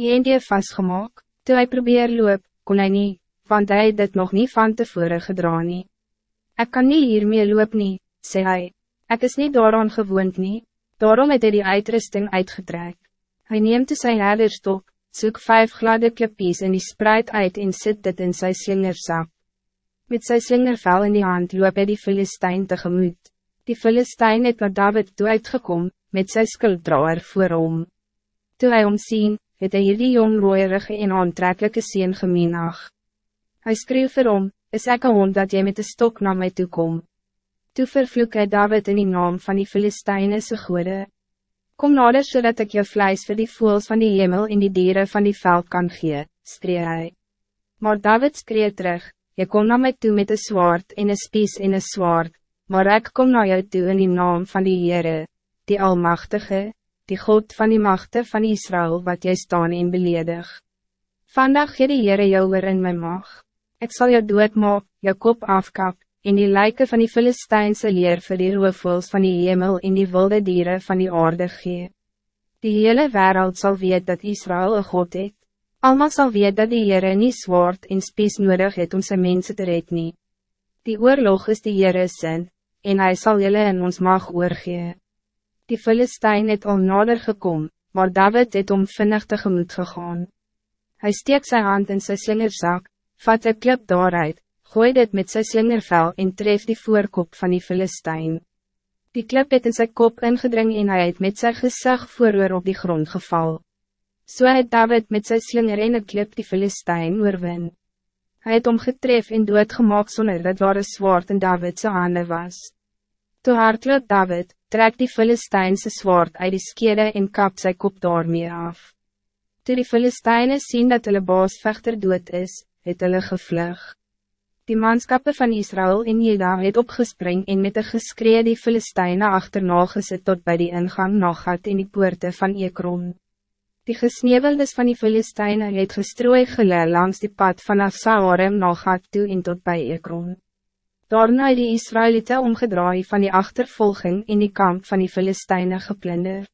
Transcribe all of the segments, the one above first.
die eendje vastgemaak, toe hy probeer loop, kon hy nie, want hij dit nog niet van tevoren gedra nie. Ek kan nie hiermee loop nie, sê hy, ek is niet daaraan gewoond nie, daarom het hy die uitrusting uitgetrek. Hy neemt toe sy herderstok, soek vijf gladde klippies en die spreid uit en sit dit in sy slingerzak. Met sy slingervel in die hand loop hy die Filistijn tegemoet. Die Filistijn het naar David toe uitgekom, met sy skulddraer voor hom. Toe hy omsien, het hy hierdie jong rooierige en aantrekkelijke sien gemeenag. Hij skreeuw vir hom, is ek een hond dat jy met de stok naar mij toe kom. Toe vervloek hy David in die naam van die Filistijnse goede. Kom nader zodat so ik je vlees voor die voels van die hemel in die dieren van die veld kan gee, skree hy. Maar David skree terug, je kom naar mij toe met een zwaard en een spies en een zwaard, maar ik kom naar jou toe in die naam van die Heere, die Almachtige, die God van die machten van Israël wat jy staan en beledig. Vandaag gee die Heere jou weer in my mag. Ik zal jou doodmaak, jou kop afkap, en die lijken van die Filistijnse leer vir die roofvols van die hemel en die wilde dieren van die aarde gee. Die hele wereld zal weet dat Israël een God het. Almal zal weet dat die Heere nie zwaard en spies nodig het om zijn mensen te red nie. Die oorlog is die Heere sin, en hij zal jullie in ons mag oorgee. Die Filistijn het al nader gekom, maar David het om vinnig tegemoet gegaan. Hij steekt zijn hand in zijn slingerzak, vat een klip daaruit, gooi dit met zijn slingervel en tref die voorkop van die Filistijn. Die klip het in zijn kop ingedring en hy het met zijn gezag vooroor op die grond geval. So het David met zijn slinger en een klip die Filistijn oorwin. Hij het omgetref en doodgemaak sonder dat waar een zwaard in Davidse handen was. Toe hardloop David, trek die Filistijnse zwaard uit die skede en kap sy kop daarmee af. Toe die Filistijnen zien dat hulle baasvechter dood is, het hulle gevlug. Die manskappe van Israël en Jeda het opgespring en met een geskree die Filistijnen achterna gesit tot bij die ingang Nagat in die poorte van Ekron. Die gesneveldes van die Filistijnen het gestrooi gele langs die pad vanaf Saorem Nagat toe en tot bij Ekron. Daarna het die Israëlieten omgedraai van die achtervolging in die kamp van die Filistijnen geplunder.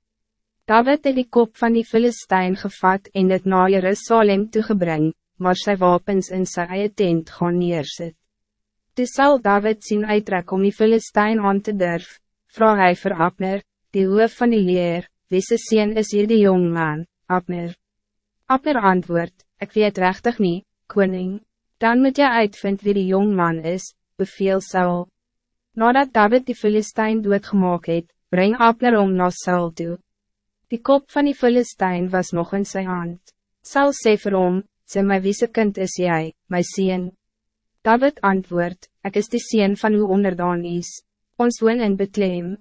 David het die kop van die Filistijn gevat en het na Jerusalem toegebring, maar sy wapens in sy eie tent gaan neersit. Toe sal David sien uittrek om die Filistijn aan te durf, vraag hy vir Abner, die hoof van die leer, wie sy sien is hier die jong man, Abner. Abner antwoord, ik weet rechtig niet, koning, dan moet jy uitvind wie die jong man is, beveel Saul. Nadat David die Filistijn doodgemaak het, breng Abner om na Saul toe. Die kop van die Filistijn was nog in zijn hand. Saul sê vir hom, sê my wiese kind is jij, my sien. David antwoord, ik is de sien van uw onderdaan is. Ons woon in Bethlehem.